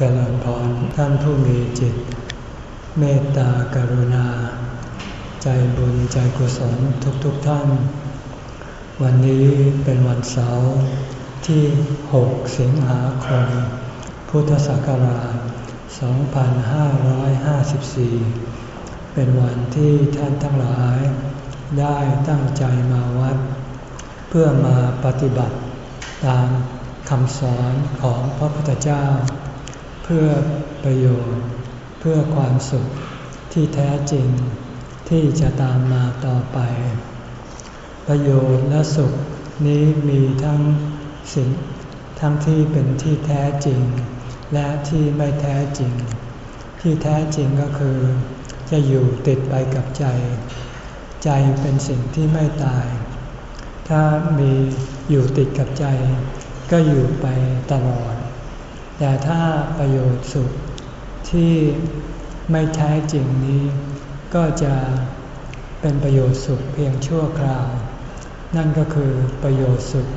เจริญพรท่านผู้มีจิต เมตตากรุณา ใจบุญใจกุศลทุกๆทท่าน วันนี้เป็นวันเสาร์ที่ 6 สิงหาคม พุทธศักราช 2554 เป็นวันที่ท่านทั้งหลาย ได้ตั้งใจมาวัด เพื่อมาปฏิบัติตามคำสอนของพระพุทธเจ้า เพื่อประโยชน์ เพื่อความสุขที่แท้จริงที่จะตามมาต่อไป ประโยชน์และสุขนี้มีทั้งสิ่งทั้งที่เป็นที่แท้จริง และที่ไม่แท้จริง ที่แท้จริงก็คือ จะอยู่ติดไปกับใจ ใจเป็นสิ่งที่ไม่ตาย ถ้ามีอยู่ติดกับใจ ก็อยู่ไปตลอด แต่ถ้าประโยชน์สุขที่ไม่แท้จริงนี้ ก็จะเป็นประโยชน์สุขเพียงชั่วคราว นั่นก็คือประโยชน์สุข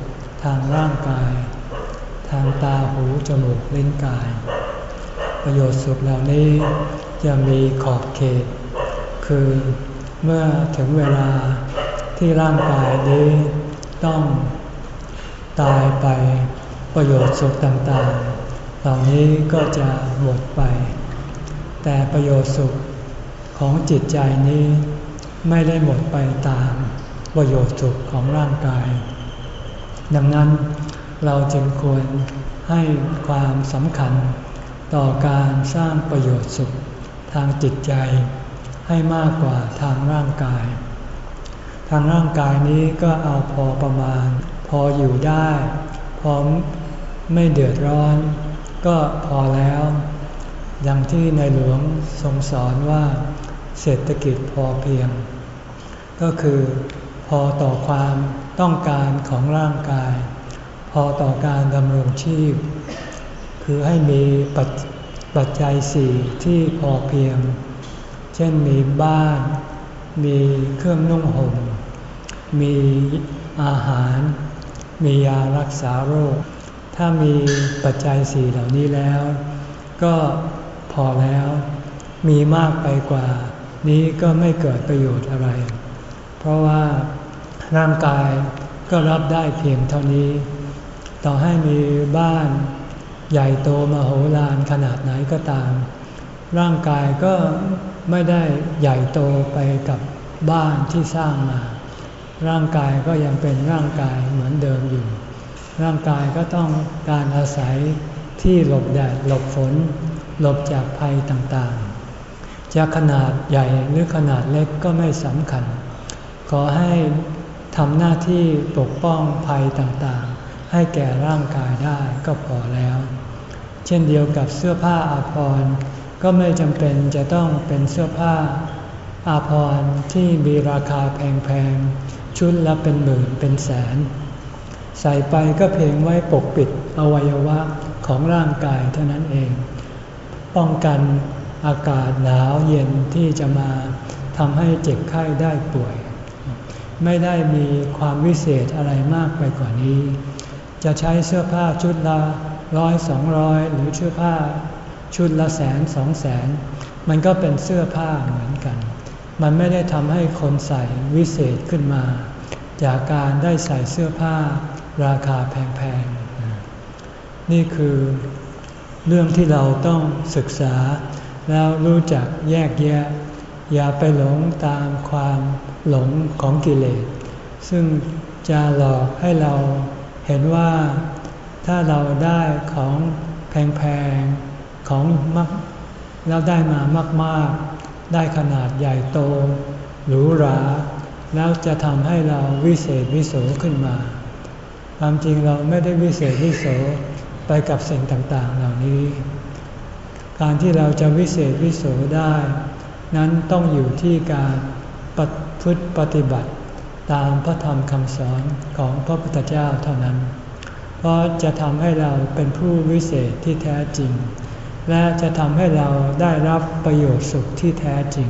ทางร่างกาย ทางตาหูจมูกลิ้นกาย ประโยชน์สุขเหล่านี้จะมีขอบเขต คือเมื่อถึงเวลาที่ร่างกายนี้ต้องตายไปประโยชน์สุขต่างๆ เหล่านี้ก็จะหมดไป แต่ประโยชน์สุขของจิตใจนี้ไม่ได้หมดไปตามประโยชน์สุขของร่างกาย ดังนั้นเราจึงควรให้ความสำคัญต่อการสร้างประโยชน์สุขทางจิตใจให้มากกว่าทางร่างกาย ทางร่างกายนี้ก็เอาพอประมาณ พออยู่ได้ พร้อมไม่เดือดร้อน ก็พอแล้วดังที่ในหลวงทรงสอนว่า เศรษฐกิจพอเพียง ก็คือพอต่อความต้องการของร่างกาย พอต่อการดำรงชีพ คือให้มีปัจปัจจัยสี่ที่พอเพียง เช่นมีบ้าน มีเครื่องนุ่งหม่ม มีอาหาร มียารักษาโรค ถ้ามีปัจจัยสี่เหล่านี้แล้ว ก็พอแล้ว มีมากไปกว่า นี้ก็ไม่เกิดประโยชน์อะไร เพราะว่าร่างกายก็รับได้เพียงเท่านี้ ต่อให้มีบ้านใหญ่โตมโหฬารขนาดไหนก็ตาม ร่างกายก็ไม่ได้ใหญ่โตไปกับบ้านที่สร้างมา ร่างกายก็ยังเป็นร่างกายเหมือนเดิมอยู่ ร่างกายก็ต้องการอาศัยที่หลบแดดหลบฝน หลบจากภัยต่างๆ จะขนาดใหญ่หรือขนาดเล็กก็ไม่สำคัญ ขอให้ทำหน้าที่ปกป้องภัยต่างๆ ให้แก่ร่างกายได้ก็พอแล้ว เช่นเดียวกับเสื้อผ้าอาภรณ์ก็ไม่จำเป็นจะต้องเป็นเสื้อผ้าอาภรณ์ที่มีราคาแพงๆ ชุดละเป็นหมื่นเป็นแสน ใส่ไปก็เพียงไว้ปกปิดอวัยวะของร่างกายเท่านั้นเอง ป้องกันอากาศหนาวเย็นที่จะมาทำให้เจ็บไข้ได้ป่วย ไม่ได้มีความวิเศษอะไรมากไปกว่านี้ จะใช้เสื้อผ้าชุดละร้อยสองร้อยหรือเสื้อผ้าชุดละแสนสองแสน มันก็เป็นเสื้อผ้าเหมือนกัน มันไม่ได้ทำให้คนใส่วิเศษขึ้นมา จากการได้ใส่เสื้อผ้า ราคาแพงๆ นี่คือเรื่องที่เราต้องศึกษา แล้วรู้จักแยกแยะ อย่าไปหลงตามความหลงของกิเลส ซึ่งจะหลอกให้เราเห็นว่าถ้าเราได้ของแพงๆ ของมักแล้วได้มามากๆ ได้ขนาดใหญ่โตหรูหรา แล้วจะทำให้เราวิเศษวิโสขึ้นมา ความจริงเราไม่ได้วิเศษวิโสไปกับสิ่งต่างๆ เหล่านี้ การที่เราจะวิเศษวิโสได้ นั้นต้องอยู่ที่การปพฤติปฏิบัติตามพระธรรมคำสอนของพระพุทธเจ้าเท่านั้น เพราะจะทำให้เราเป็นผู้วิเศษที่แท้จริง และจะทำให้เราได้รับประโยชน์สุขที่แท้จริง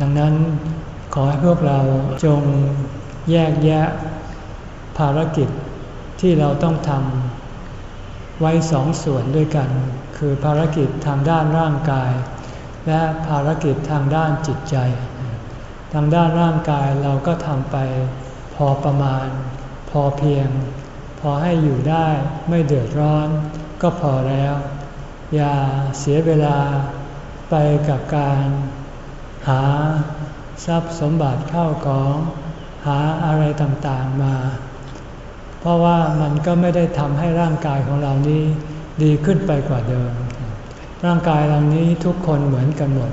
ดังนั้นขอให้พวกเราจงแยกแยะ ภารกิจที่เราต้องทำไว้สองส่วนด้วยกัน คือภารกิจทางด้านร่างกาย และภารกิจทางด้านจิตใจ ทางด้านร่างกายเราก็ทำไปพอประมาณ พอเพียง พอให้อยู่ได้ไม่เดือดร้อน ก็พอแล้ว อย่าเสียเวลาไปกับการหาทรัพย์สมบัติเข้าของ หาอะไรต่างๆมา ราะว่ามันก็ไม่ได้ทำให้ร่างกายของเรานี้ดีขึ้นไปกว่าเดิม ร่างกายเรานี้ทุกคนเหมือนกันหมด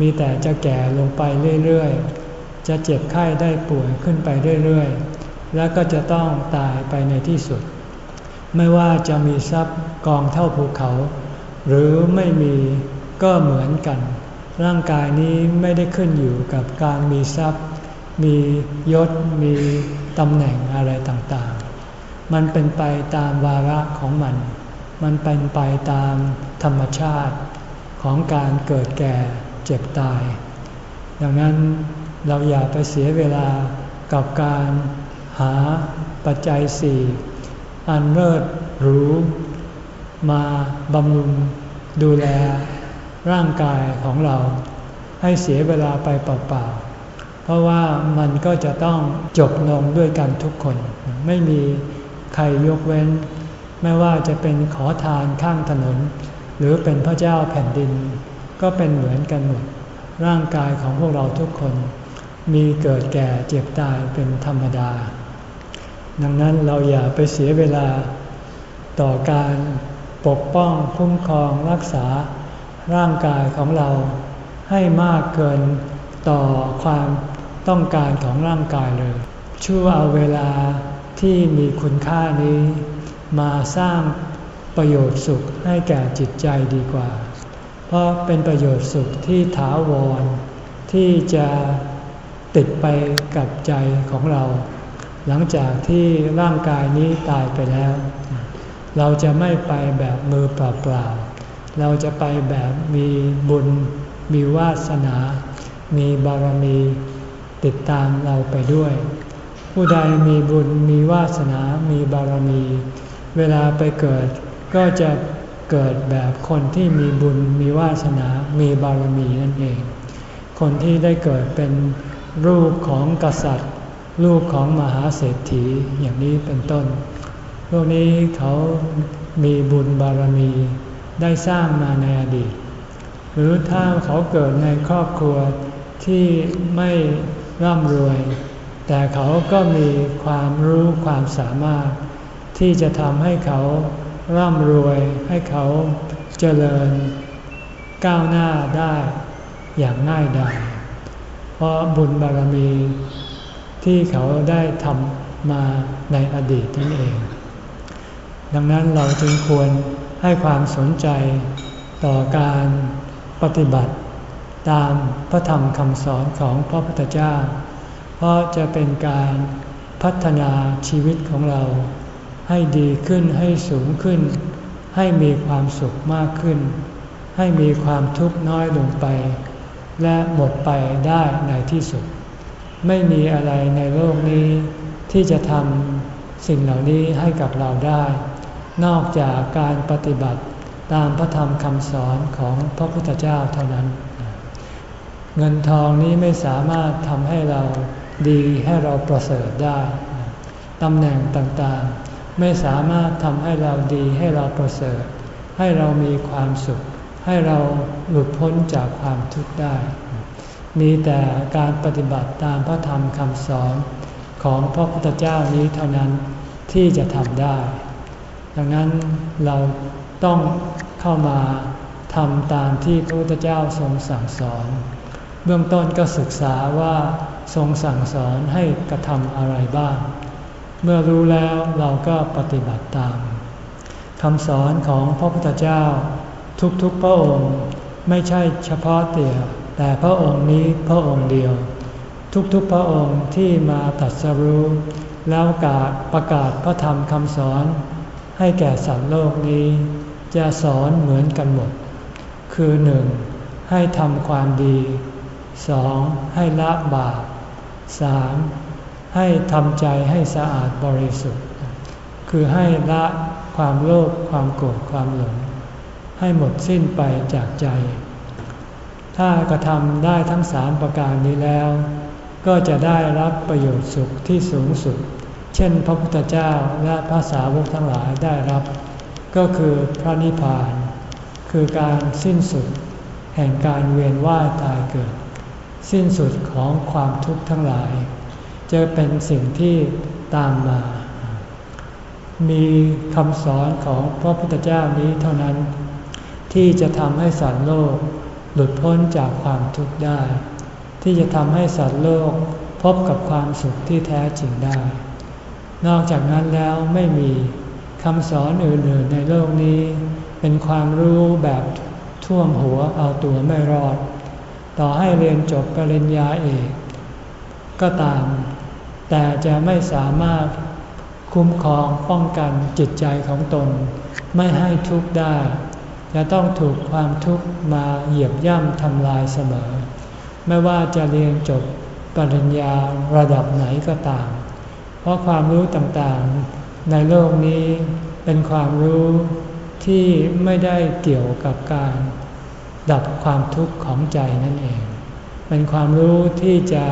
มีแต่จะแก่ลงไปเรื่อยๆ จะเจ็บไข้ได้ป่วยขึ้นไปเรื่อยๆ แล้วก็จะต้องตายไปในที่สุด ไม่ว่าจะมีทรัพย์กองเท่าภูเขา หรือไม่มีก็เหมือนกัน ร่างกายนี้ไม่ได้ขึ้นอยู่กับการมีทรัพย์ มียศมีตำแหน่งอะไรต่างๆ มันเป็นไปตามวาระของมัน มันเป็นไปตามธรรมชาติของการเกิดแก่เจ็บตาย ดังนั้นเราอย่าไปเสียเวลากับการหาปัจจัยสี่อันเลิศหรูมาบำรุงดูแลร่างกายของเรา ให้เสียเวลาไปเปล่าๆ เพราะว่ามันก็จะต้องจบลงด้วยกันทุกคน ไม่มีใครยกเว้น ไม่ว่าจะเป็นขอทานข้างถนน หรือเป็นพระเจ้าแผ่นดิน ก็เป็นเหมือนกันหมด ร่างกายของพวกเราทุกคน มีเกิดแก่เจ็บตายเป็นธรรมดา ดังนั้นเราอย่าไปเสียเวลาต่อการปกป้องคุ้มครองรักษาร่างกายของเราให้มากเกินต่อความ ต้องการของร่างกายเลย ช่วยเอาเวลาที่มีคุณค่านี้ มาสร้างประโยชน์สุขให้แก่จิตใจดีกว่า เพราะเป็นประโยชน์สุขที่ถาวร ที่จะติดไปกับใจของเรา หลังจากที่ร่างกายนี้ตายไปแล้ว เราจะไม่ไปแบบมือเปล่าๆเราจะไปแบบมีบุญ มีวาสนา มีบารมี ติดตามเราไปด้วย ผู้ใดมีบุญมีวาสนา มีบารมี เวลาไปเกิด ก็จะเกิดแบบคนที่มีบุญมีวาสนา มีบารมีนั่นเอง คนที่ได้เกิดเป็นรูปของกษัตริย์ รูปของมหาเศรษฐีอย่างนี้เป็นต้น พวกนี้เขามีบุญบารมีได้สร้างมาในอดีต หรือถ้าเขาเกิดในครอบครัวที่ไม่ ร่ำรวย แต่เขาก็มีความรู้ความสามารถ ที่จะทำให้เขาร่ำรวย ให้เขาเจริญก้าวหน้าได้อย่างง่ายดายเพราะบุญบารมีที่เขาได้ทำมาในอดีตนั่นเอง ดังนั้นเราจึงควรให้ความสนใจต่อการปฏิบัติ ตามพระธรรมคำสอนของพระพุทธเจ้า เพราะจะเป็นการพัฒนาชีวิตของเรา ให้ดีขึ้นให้สูงขึ้น ให้มีความสุขมากขึ้น ให้มีความทุกข์น้อยลงไป และหมดไปได้ในที่สุด ไม่มีอะไรในโลกนี้ ที่จะทำสิ่งเหล่านี้ให้กับเราได้ นอกจากการปฏิบัติตามพระธรรมคำสอนของพระพุทธเจ้าเท่านั้น เงินทองนี้ไม่สามารถทำให้เราดีให้เราประเสริฐได้ตำแหน่งต่างๆ ไม่สามารถทำให้เราดีให้เราประเสริฐ ให้เรามีความสุข ให้เราหลุดพ้นจากความทุกข์ได้ มีแต่การปฏิบัติตามพระธรรมคำสอนของพระพุทธเจ้านี้เท่านั้นที่จะทำได้ ดังนั้นเราต้องเข้ามาทำตามที่พระพุทธเจ้าทรงสั่งสอน เบื้องต้นก็ศึกษาว่าทรงสั่งสอนให้กระทำอะไรบ้าง เมื่อรู้แล้วเราก็ปฏิบัติตามคำสอนของพระพุทธเจ้า ทุกๆพระองค์ไม่ใช่เฉพาะเตี่ยแต่พระองค์นี้พระองค์เดียว ทุกๆพระองค์ที่มาตัดสรู้ แล้วกาประกาศพระธรรมคำสอน ให้แก่สัตว์โลกนี้ จะสอนเหมือนกันหมด คือหนึ่งให้ทำความดี สองให้ละบาปสามให้ทำใจให้สะอาดบริสุทธิ์ คือให้ละความโลภความโกรธความหลง ให้หมดสิ้นไปจากใจ ถ้ากระทำได้ทั้งสามประการนี้แล้ว ก็จะได้รับประโยชน์สุขที่สูงสุด เช่นพระพุทธเจ้าและพระสาวกทั้งหลายได้รับ ก็คือพระนิพพาน คือการสิ้นสุด แห่งการเวียนว่ายตายเกิด สิ้นสุดของความทุกข์ทั้งหลาย จะเป็นสิ่งที่ตามมา มีคำสอนของพระพุทธเจ้านี้เท่านั้น ที่จะทำให้สัตว์โลกหลุดพ้นจากความทุกข์ได้ ที่จะทำให้สัตว์โลกพบกับความสุขที่แท้จริงได้ นอกจากนั้นแล้วไม่มีคำสอนอื่นๆในโลกนี้ เป็นความรู้แบบท่วมหัวเอาตัวไม่รอด ต่อให้เรียนจบปริญญาเอกก็ตาม แต่จะไม่สามารถคุ้มครองป้องกันจิตใจของตน ไม่ให้ทุกข์ได้ จะต้องถูกความทุกข์มาเหยียบย่ำทำลายเสมอ ไม่ว่าจะเรียนจบปริญญาระดับไหนก็ตาม เพราะความรู้ต่างๆ ในโลกนี้เป็นความรู้ที่ไม่ได้เกี่ยวกับการ ดับความทุกข์ของใจนั่นเอง เป็นความรู้ที่จะ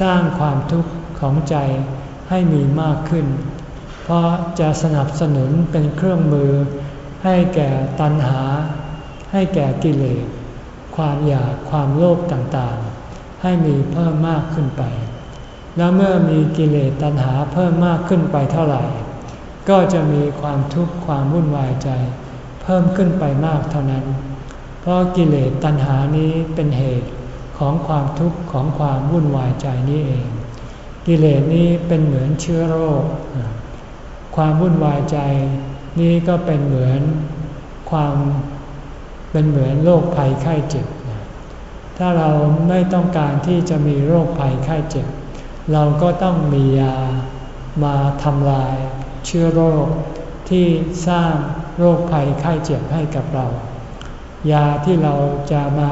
สร้างความทุกข์ของใจให้มีมากขึ้น เพราะจะสนับสนุนเป็นเครื่องมือ ให้แก่ตัณหา ให้แก่กิเลส ความอยากความโลภต่างๆ ให้มีเพิ่มมากขึ้นไป แล้วเมื่อมีกิเลสตัณหาเพิ่มมากขึ้นไปเท่าไหร่ ก็จะมีความทุกข์ความวุ่นวายใจ เพิ่มขึ้นไปมากเท่านั้น เพราะกิเลสตัณหานี้เป็นเหตุของความทุกข์ของความวุ่นวายใจนี้เอง กิเลสนี้เป็นเหมือนเชื้อโรค ความวุ่นวายใจนี้ก็เป็นเหมือนความเป็นเหมือนโรคภัยไข้เจ็บ ถ้าเราไม่ต้องการที่จะมีโรคภัยไข้เจ็บ เราก็ต้องมียามาทำลายเชื้อโรคที่สร้างโรคภัยไข้เจ็บให้กับเรา ยาที่เราจะมา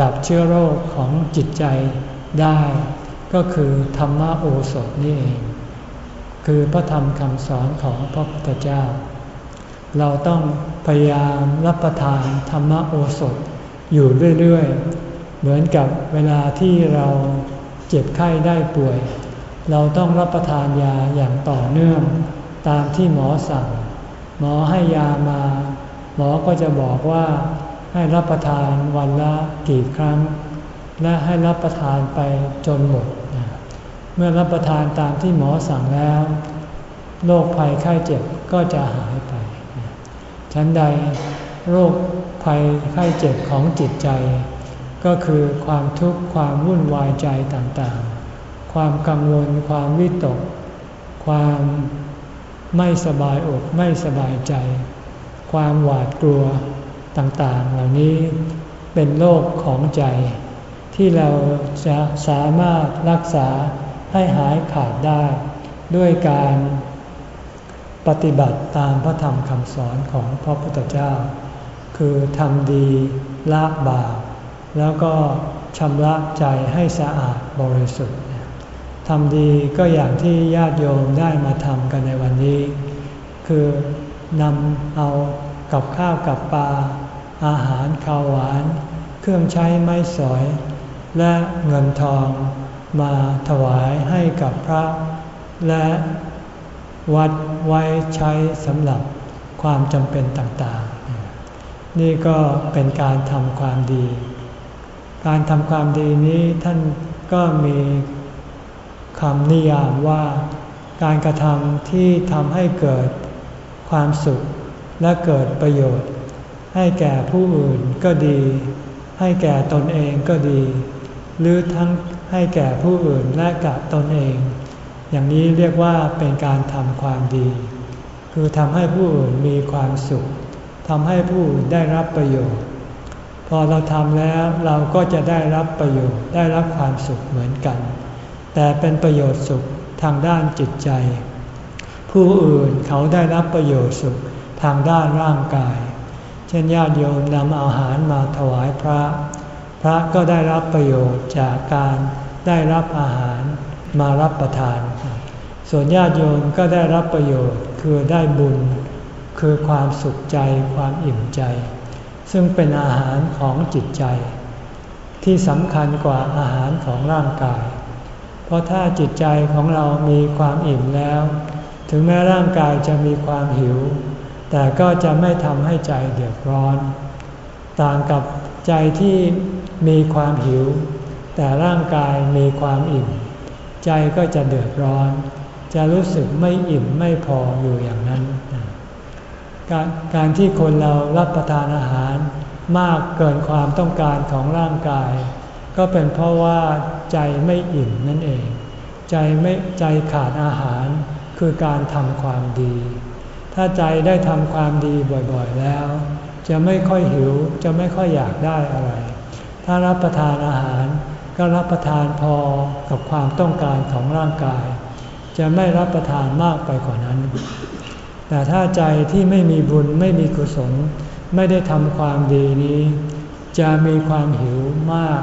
ดับเชื้อโรคของจิตใจได้ ก็คือธรรมโอสถนี่เอง คือพระธรรมคำสอนของพระพุทธเจ้า เราต้องพยายามรับประทานธรรมโอสถอยู่เรื่อยๆ เหมือนกับเวลาที่เราเจ็บไข้ได้ป่วย เราต้องรับประทานยาอย่างต่อเนื่องตามที่หมอสั่ง หมอให้ยามา หมอก็จะบอกว่า ให้รับประทานวันละกี่ครั้ง และให้รับประทานไปจนหมด เมื่อรับประทานตามที่หมอสั่งแล้วโรคภัยไข้เจ็บก็จะหายไป ชั้นใดโรคภัยไข้เจ็บของจิตใจ ก็คือความทุกข์ความวุ่นวายใจต่างๆ ความกังวล ความวิตก ความไม่สบายอกไม่สบายใจ ความหวาดกลัว ต่างๆ เหล่านี้เป็นโรคของใจ ที่เราจะสามารถรักษาให้หายขาดได้ ด้วยการปฏิบัติตามพระธรรมคำสอนของพระพุทธเจ้า คือทำดีละบาปแล้วก็ชำระใจให้สะอาดบริสุทธิ์ทำดีก็อย่างที่ญาติโยมได้มาทำกันในวันนี้ คือนำเอากับข้าวกับปลา อาหารข้าวหวาน เครื่องใช้ไม้สอย และเงินทองมาถวายให้กับพระ และวัดไว้ใช้สำหรับความจำเป็นต่างๆ นี่ก็เป็นการทำความดี การทำความดีนี้ท่านก็มีคำนิยามว่าการกระทำที่ทำให้เกิดความสุขและเกิดประโยชน์ ให้แก่ผู้อื่นก็ดี ให้แก่ตนเองก็ดี หรือทั้งให้แก่ผู้อื่นและกับตนเอง อย่างนี้เรียกว่าเป็นการทำความดี คือทำให้ผู้อื่นมีความสุขทำให้ผู้อื่นได้รับประโยชน์ พอเราทำแล้วเราก็จะได้รับประโยชน์ได้รับความสุขเหมือนกัน แต่เป็นประโยชน์สุขทางด้านจิตใจ ผู้อื่นเขาได้รับประโยชน์สุขทางด้านร่างกาย เช่นญาติโยมนำอาหารมาถวายพระ พระก็ได้รับประโยชน์จากการได้รับอาหารมารับประทาน ส่วนญาติโยมก็ได้รับประโยชน์คือได้บุญ คือความสุขใจความอิ่มใจ ซึ่งเป็นอาหารของจิตใจ ที่สำคัญกว่าอาหารของร่างกาย เพราะถ้าจิตใจของเรามีความอิ่มแล้ว ถึงแม้ร่างกายจะมีความหิว แต่ก็จะไม่ทำให้ใจเดือดร้อน ต่างกับใจที่มีความหิว แต่ร่างกายมีความอิ่ม ใจก็จะเดือดร้อน จะรู้สึกไม่อิ่มไม่พออยู่อย่างนั้น การการที่คนเรารับประทานอาหารมากเกินความต้องการของร่างกาย ก็เป็นเพราะว่าใจไม่อิ่มนั่นเอง ใจไม่ใจขาดอาหารคือการทำความดี ถ้าใจได้ทำความดีบ่อยๆแล้ว จะไม่ค่อยหิวจะไม่ค่อยอยากได้อะไร ถ้ารับประทานอาหารก็รับประทานพอกับความต้องการของร่างกาย จะไม่รับประทานมากไปกว่านั้น แต่ถ้าใจที่ไม่มีบุญไม่มีกุศล ไม่ได้ทำความดีนี้ จะมีความหิวมาก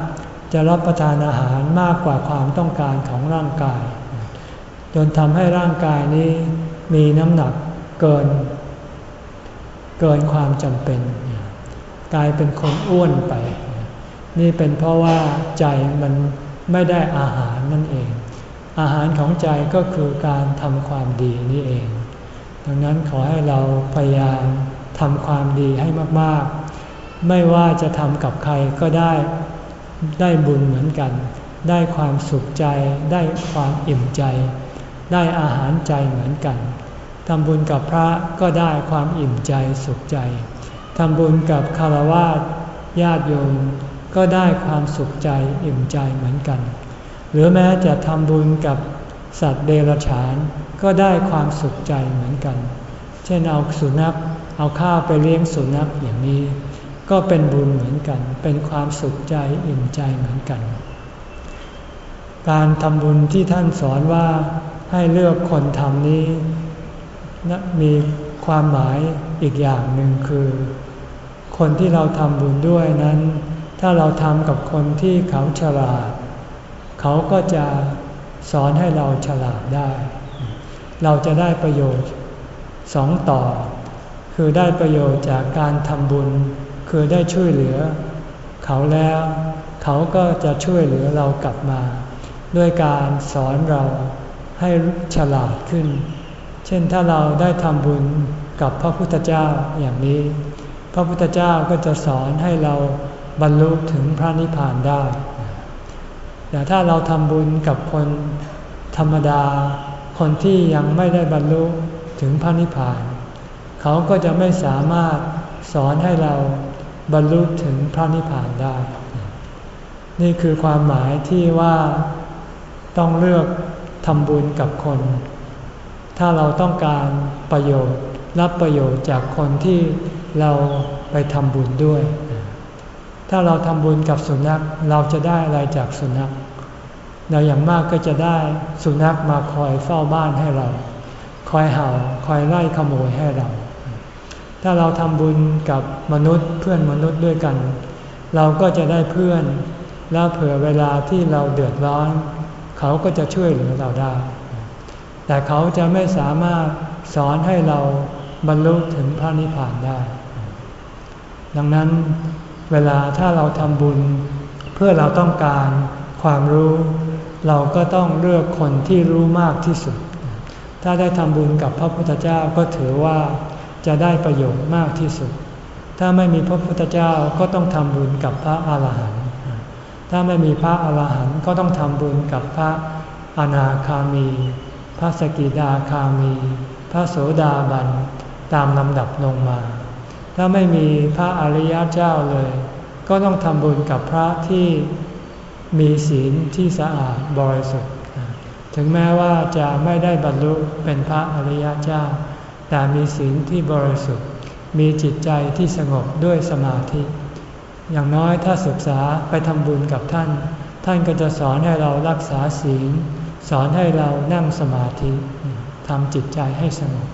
จะรับประทานอาหารมากกว่าความต้องการของร่างกาย จนทำให้ร่างกายนี้มีน้ำหนัก เกิน เกินความจำเป็น กลายเป็นคนอ้วนไป นี่เป็นเพราะว่าใจมันไม่ได้อาหารนั่นเอง อาหารของใจก็คือการทำความดีนี่เอง ดังนั้นขอให้เราพยายามทำความดีให้มากๆ ไม่ว่าจะทำกับใครก็ได้ได้บุญเหมือนกัน ได้ความสุขใจ ได้ความอิ่มใจ ได้อาหารใจเหมือนกัน ทำบุญกับพระก็ได้ความอิ่มใจสุขใจทำบุญกับคารวะญาติโยมก็ได้ความสุขใจอิ่มใจเหมือนกัน หรือแม้จะทำบุญกับสัตว์เดรัจฉานก็ได้ความสุขใจเหมือนกัน เช่นเอาสุนัขเอาข้าวไปเลี้ยงสุนัขอย่างนี้ ก็เป็นบุญเหมือนกัน เป็นความสุขใจอิ่มใจเหมือนกัน การทำบุญที่ท่านสอนว่าให้เลือกคนทำนี้ นะมีความหมายอีกอย่างหนึ่งคือ คนที่เราทำบุญด้วยนั้น ถ้าเราทำกับคนที่เขาฉลาด เขาก็จะสอนให้เราฉลาดได้ เราจะได้ประโยชน์สองต่อ คือได้ประโยชน์จากการทำบุญ คือได้ช่วยเหลือ เขาแล้ว เขาก็จะช่วยเหลือเรากลับมา ด้วยการสอนเราให้ฉลาดขึ้น เช่นถ้าเราได้ทำบุญกับพระพุทธเจ้าอย่างนี้ พระพุทธเจ้าก็จะสอนให้เราบรรลุถึงพระนิพพานได้ แต่ถ้าเราทำบุญกับคนธรรมดา คนที่ยังไม่ได้บรรลุถึงพระนิพพาน เขาก็จะไม่สามารถสอนให้เราบรรลุถึงพระนิพพานได้ นี่คือความหมายที่ว่าต้องเลือกทำบุญกับคน ถ้าเราต้องการประโยชน์รับประโยชน์จากคนที่เราไปทำบุญด้วย ถ้าเราทำบุญกับสุนัขเราจะได้อะไรจากสุนัข เราอย่างมากก็จะได้สุนัขมาคอยเฝ้าบ้านให้เรา คอยเห่าคอยไล่ขโมยให้เรา ถ้าเราทำบุญกับมนุษย์เพื่อนมนุษย์ด้วยกัน เราก็จะได้เพื่อน แล้วเผื่อเวลาที่เราเดือดร้อน เขาก็จะช่วยเหลือเราได้ แต่เขาจะไม่สามารถสอนให้เราบรรลุถึงพระนิพพานได้ ดังนั้นเวลาถ้าเราทำบุญ เพื่อเราต้องการความรู้ เราก็ต้องเลือกคนที่รู้มากที่สุด ถ้าได้ทำบุญกับพระพุทธเจ้าก็ถือว่าจะได้ประโยชน์มากที่สุด ถ้าไม่มีพระพุทธเจ้าก็ต้องทำบุญกับพระอาหารหันต์ ถ้าไม่มีพระอาหารหันต์ก็ต้องทำบุญกับพระอนาคามี พระสกิดาคามี พระโสดาบันตามลำดับลงมา ถ้าไม่มีพระอริยเจ้าเลย ก็ต้องทำบุญกับพระที่มีศีลที่สะอาดบริสุทธิ์ ถึงแม้ว่าจะไม่ได้บรรลุเป็นพระอริยเจ้า แต่มีศีลที่บริสุทธิ์ มีจิตใจที่สงบด้วยสมาธิ อย่างน้อยถ้าศึกษาไปทำบุญกับท่าน ท่านก็จะสอนให้เรารักษาศีล สอนให้เรานั่งสมาธิทำจิตใจให้สงบ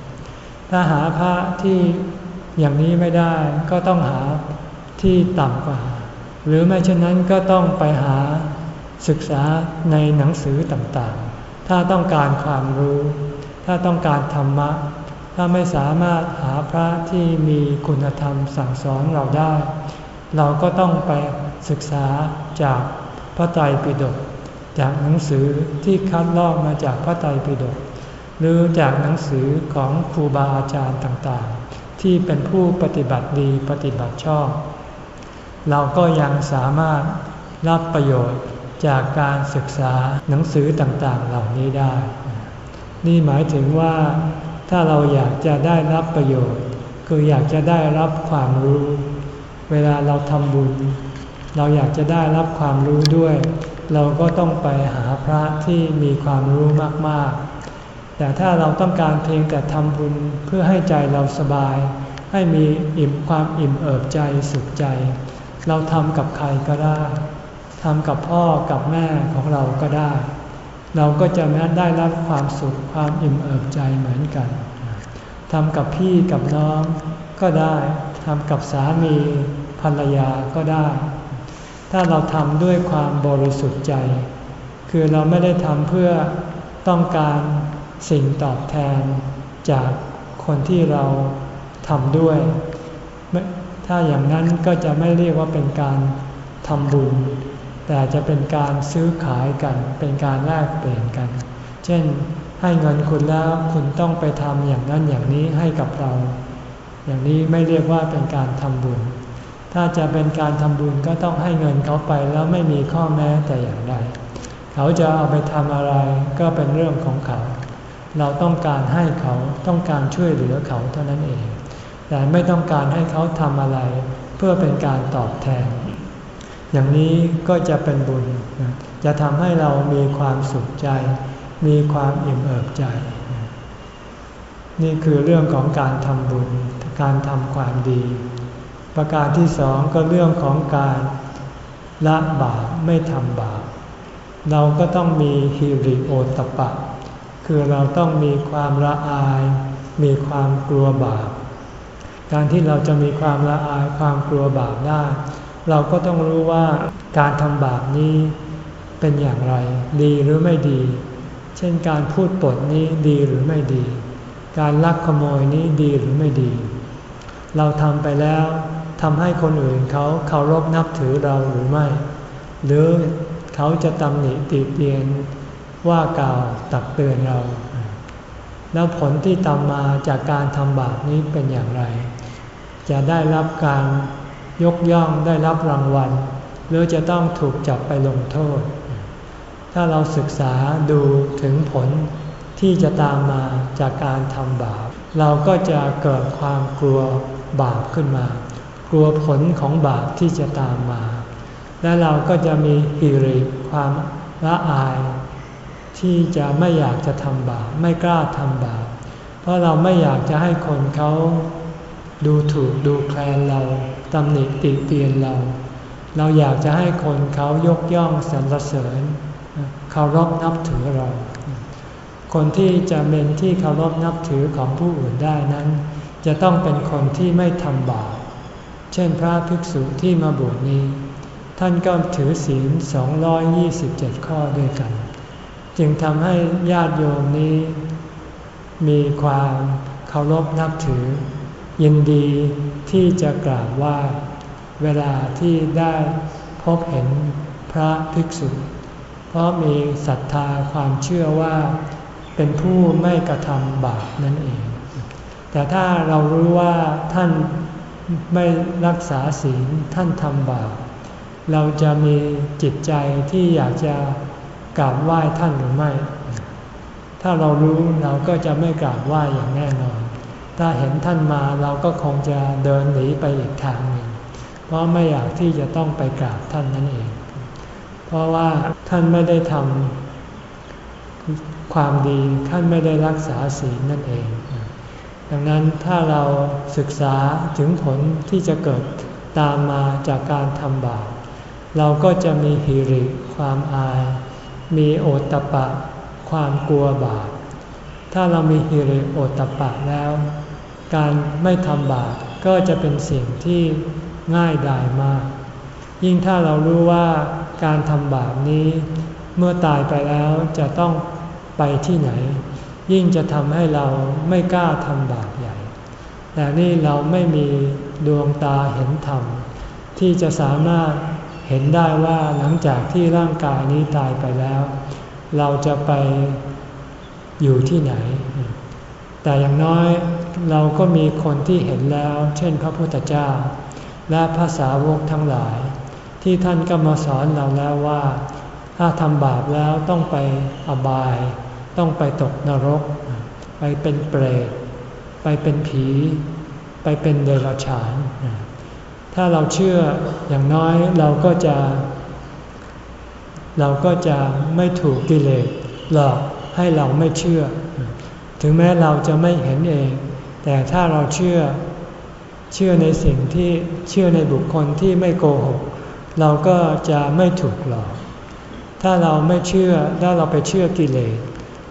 ถ้าหาพระที่อย่างนี้ไม่ได้ก็ต้องหาที่ต่ำกว่า หรือไม่เช่นนั้นก็ต้องไปหาศึกษาในหนังสือต่างๆ ถ้าต้องการความรู้ ถ้าต้องการธรรมะ ถ้าไม่สามารถหาพระที่มีคุณธรรมสั่งสอนเราได้ เราก็ต้องไปศึกษาจากพระไตรปิฎก จากหนังสือที่คัดลอกมาจากพระไตรปิฎกหรือจากหนังสือของครูบาอาจารย์ต่างๆ ที่เป็นผู้ปฏิบัติดีปฏิบัติชอบ เราก็ยังสามารถรับประโยชน์จากการศึกษาหนังสือต่างๆ เหล่านี้ได้ นี่หมายถึงว่าถ้าเราอยากจะได้รับประโยชน์ คืออยากจะได้รับความรู้ เวลาเราทำบุญ เราอยากจะได้รับความรู้ด้วย เราก็ต้องไปหาพระที่มีความรู้มากๆ แต่ถ้าเราต้องการเพียงแต่ทำบุญเพื่อให้ใจเราสบาย ให้มีอิ่มความอิ่มเอิบใจสุขใจ เราทำกับใครก็ได้ทำกับพ่อกับแม่ของเราก็ได้ เราก็จะได้รับความสุขความอิ่มเอิบใจเหมือนกันทำกับพี่กับน้องก็ได้ทำกับสามีภรรยาก็ได้ ถ้าเราทำด้วยความบริสุทธิ์ใจ คือเราไม่ได้ทำเพื่อต้องการสิ่งตอบแทนจากคนที่เราทำด้วย ถ้าอย่างนั้นก็จะไม่เรียกว่าเป็นการทำบุญ แต่จะเป็นการซื้อขายกัน เป็นการแลกเปลี่ยนกัน เช่นให้เงินคุณแล้วคุณต้องไปทำอย่างนั้นอย่างนี้ให้กับเรา อย่างนี้ไม่เรียกว่าเป็นการทำบุญ ถ้าจะเป็นการทำบุญก็ต้องให้เงินเขาไปแล้วไม่มีข้อแม้แต่อย่างใด เขาจะเอาไปทำอะไรก็เป็นเรื่องของเขา เราต้องการให้เขาต้องการช่วยเหลือเขาเท่านั้นเอง แต่ไม่ต้องการให้เขาทำอะไร เพื่อเป็นการตอบแทน อย่างนี้ก็จะเป็นบุญ จะทำให้เรามีความสุขใจ มีความอิ่มเอิบใจ นี่คือเรื่องของการทำบุญ การทำความดี ประการที่สองก็เรื่องของการละบาปไม่ทำบาป เราก็ต้องมีฮิริโอตปะ คือเราต้องมีความละอาย มีความกลัวบาป การที่เราจะมีความละอายความกลัวบาปได้ เราก็ต้องรู้ว่าการทำบาปนี้เป็นอย่างไร ดีหรือไม่ดี เช่นการพูดปดนี้ดีหรือไม่ดี การลักขโมยนี้ดีหรือไม่ดี เราทำไปแล้ว ทำให้คนอื่นเขาเคารพนับถือเราหรือไม่ หรือเขาจะตำหนิติเตียนว่ากล่าวตักเตือนเรา แล้วผลที่ตามมาจากการทำบาปนี้เป็นอย่างไร จะได้รับการยกย่องได้รับรางวัล หรือจะต้องถูกจับไปลงโทษ ถ้าเราศึกษาดูถึงผลที่จะตามมาจากการทำบาป เราก็จะเกิดความกลัวบาปขึ้นมา กลัวผลของบาปที่จะตามมา และเราก็จะมีอิริความละอาย ที่จะไม่อยากจะทำบาปไม่กล้าทำบาปเพราะเราไม่อยากจะให้คนเขาดูถูกดูแคลนเราตำหนิติเตียนเรา เราอยากจะให้คนเขายกย่องสรรเสริญเคารพนับถือเรา คนที่จะเป็นที่เคารพนับถือของผู้อื่นได้นั้น จะต้องเป็นคนที่ไม่ทำบาป เช่นพระภิกษุที่มาบวชนี้ ท่านก็ถือศีล 227 ข้อด้วยกัน จึงทำให้ญาติโยมนี้ มีความเคารพนับถือ ยินดีที่จะกราบไหว้เวลาที่ได้พบเห็นพระภิกษุ เพราะมีศรัทธาความเชื่อว่าเป็นผู้ไม่กระทำบาปนั่นเอง แต่ถ้าเรารู้ว่าท่าน ไม่รักษาศีลท่านทำบาปเราจะมีจิตใจที่อยากจะกราบไหว้ท่านหรือไม่ ถ้าเรารู้เราก็จะไม่กราบไหว้อย่างแน่นอน ถ้าเห็นท่านมาเราก็คงจะเดินหนีไปอีกทางหนึ่ง เพราะไม่อยากที่จะต้องไปกราบท่านนั่นเอง เพราะว่าท่านไม่ได้ทำความดีท่านไม่ได้รักษาศีลนั่นเอง ดังนั้นถ้าเราศึกษาถึงผลที่จะเกิดตามมาจากการทำบาปเราก็จะมีหิริความอาย มีโอตตะปะ ความกลัวบาปถ้าเรามีฮิริโอตตะปะแล้ว การไม่ทำบาปก็จะเป็นสิ่งที่ง่ายดายมาก ยิ่งถ้าเรารู้ว่าการทำบาปนี้ เมื่อตายไปแล้วจะต้องไปที่ไหน ยิ่งจะทำให้เราไม่กล้าทำบาปใหญ่ แต่นี่เราไม่มีดวงตาเห็นธรรม ที่จะสามารถเห็นได้ว่าหลังจากที่ร่างกายนี้ตายไปแล้ว เราจะไปอยู่ที่ไหน แต่อย่างน้อยเราก็มีคนที่เห็นแล้ว เช่นพระพุทธเจ้า และภาษาวกทั้งหลาย ที่ท่านก็มาสอนเราแล้วว่า ถ้าทำบาปแล้วต้องไปอบาย ต้องไปตกนรก ไปเป็นเปรต ไปเป็นผี ไปเป็นเดรัจฉาน ถ้าเราเชื่ออย่างน้อยเราก็จะ เราก็จะไม่ถูกกิเลสหลอกให้เราไม่เชื่อ ถึงแม้เราจะไม่เห็นเอง แต่ถ้าเราเชื่อ เชื่อในสิ่งที่เชื่อในบุคคลที่ไม่โกหก เราก็จะไม่ถูกหลอก ถ้าเราไม่เชื่อถ้าเราไปเชื่อกิเลส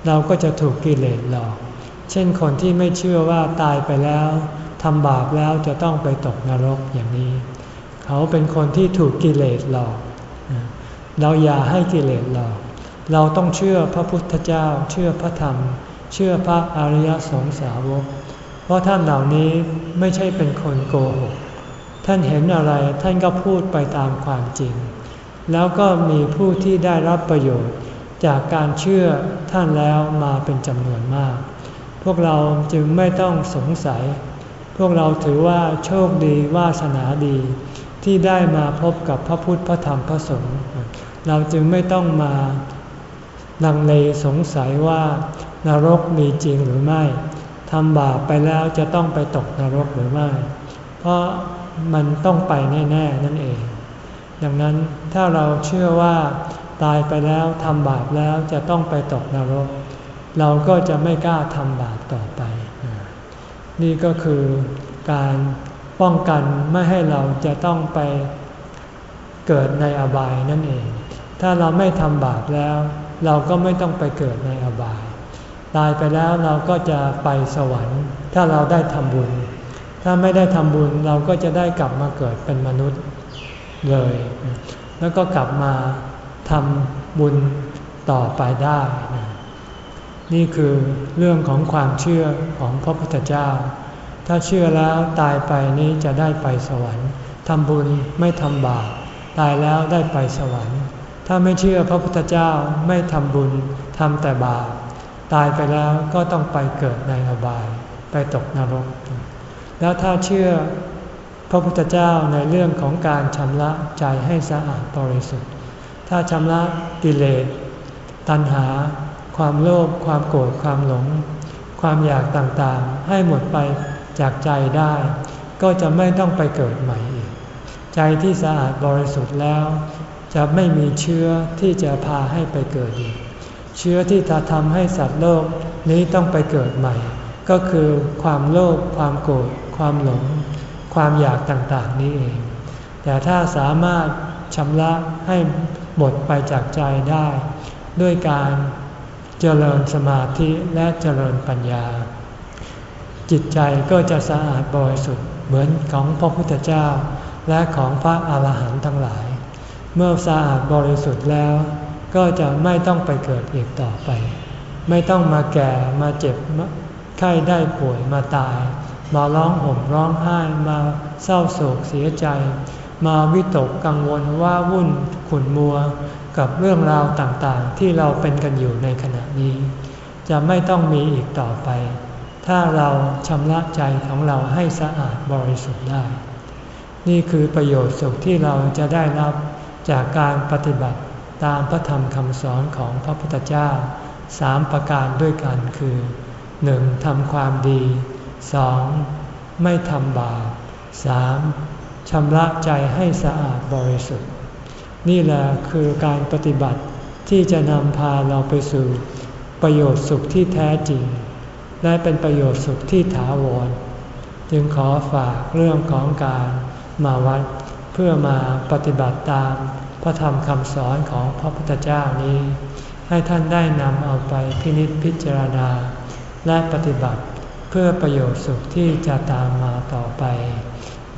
เราก็จะถูกกิเลสหลอก เช่นคนที่ไม่เชื่อว่าตายไปแล้วทำบาปแล้วจะต้องไปตกนรกอย่างนี้ เขาเป็นคนที่ถูกกิเลสหลอก เราอย่าให้กิเลสหลอก เราต้องเชื่อพระพุทธเจ้า เชื่อพระธรรม เชื่อพระอริยสงสาวก เพราะท่านเหล่านี้ไม่ใช่เป็นคนโกหก ท่านเห็นอะไรท่านก็พูดไปตามความจริง แล้วก็มีผู้ที่ได้รับประโยชน์ จากการเชื่อท่านแล้วมาเป็นจำนวนมาก พวกเราจึงไม่ต้องสงสัย พวกเราถือว่าโชคดีวาสนาดี ที่ได้มาพบกับพระพุทธพระธรรมพระสงฆ์เราจึงไม่ต้องมาลังเลสงสัยว่านรกมีจริงหรือไม่ทำบาปไปแล้วจะต้องไปตกนรกหรือไม่ เพราะมันต้องไปแน่ ๆ นั่นเอง ดังนั้นถ้าเราเชื่อว่า ตายไปแล้วทำบาปแล้วจะต้องไปตกนรก เราก็จะไม่กล้าทำบาปต่อไป นี่ก็คือการป้องกันไม่ให้เราจะต้องไปเกิดในอบายนั่นเอง ถ้าเราไม่ทำบาปแล้ว เราก็ไม่ต้องไปเกิดในอบาย ตายไปแล้วเราก็จะไปสวรรค์ ถ้าเราได้ทำบุญ ถ้าไม่ได้ทำบุญเราก็จะได้กลับมาเกิดเป็นมนุษย์เลย แล้วก็กลับมา ทำบุญต่อไปได้นี่คือเรื่องของความเชื่อของพระพุทธเจ้า ถ้าเชื่อแล้วตายไปนี้จะได้ไปสวรรค์ทำบุญไม่ทำบาปตายแล้วได้ไปสวรรค์ ถ้าไม่เชื่อพระพุทธเจ้าไม่ทำบุญทำแต่บาปตายไปแล้วก็ต้องไปเกิดในอบาย ไปตกนรก แล้วถ้าเชื่อพระพุทธเจ้าในเรื่องของการชำระใจให้สะอาดบริสุทธิ์ ถ้าชำระกิเลส ตัณหา ความโลภความโกรธความหลง ความอยากต่างๆ ให้หมดไปจากใจได้ ก็จะไม่ต้องไปเกิดใหม่อีก ใจที่สะอาดบริสุทธิ์แล้ว จะไม่มีเชื้อที่จะพาให้ไปเกิดอีก เชื้อที่จะทำให้สัตว์โลกนี้ต้องไปเกิดใหม่ ก็คือความโลภความโกรธความหลง ความอยากต่างๆ นี้เอง แต่ถ้าสามารถชำระให้ หมดไปจากใจได้ ด้วยการเจริญสมาธิและเจริญปัญญา จิตใจก็จะสะอาดบริสุทธิ์เหมือนของพระพุทธเจ้า และของพระอาหารหันต์ทั้งหลาย เมื่อสะอาดบริสุทธิ์แล้ว ก็จะไม่ต้องไปเกิดอีกต่อไป ไม่ต้องมาแก่มาเจ็บไข้ได้ป่วยมาตาย มาร้องห่มร้องไห้มาเศร้าโศกเสียใจ มาวิตกกังวลว่าวุ่นขุนมัวกับเรื่องราวต่างๆ ที่เราเป็นกันอยู่ในขณะนี้ จะไม่ต้องมีอีกต่อไป ถ้าเราชำระใจของเราให้สะอาดบริสุทธิ์ได้ นี่คือประโยชน์สุขที่เราจะได้รับจากการปฏิบัติตามพระธรรมคำสอนของพระพุทธเจ้าสามประการด้วยกันคือ 1. ทำความดี 2. ไม่ทำบาป 3. ชำระใจให้สะอาดบริสุทธิ์ นี่แหละคือการปฏิบัติที่จะนำพาเราไปสู่ประโยชน์สุขที่แท้จริง และเป็นประโยชน์สุขที่ถาวร จึงขอฝากเรื่องของการมาวัดเพื่อมาปฏิบัติตามพระธรรมคำสอนของพระพุทธเจ้านี้ ให้ท่านได้นำเอาไปพินิจพิจารณา และปฏิบัติเพื่อประโยชน์สุขที่จะตามมาต่อไป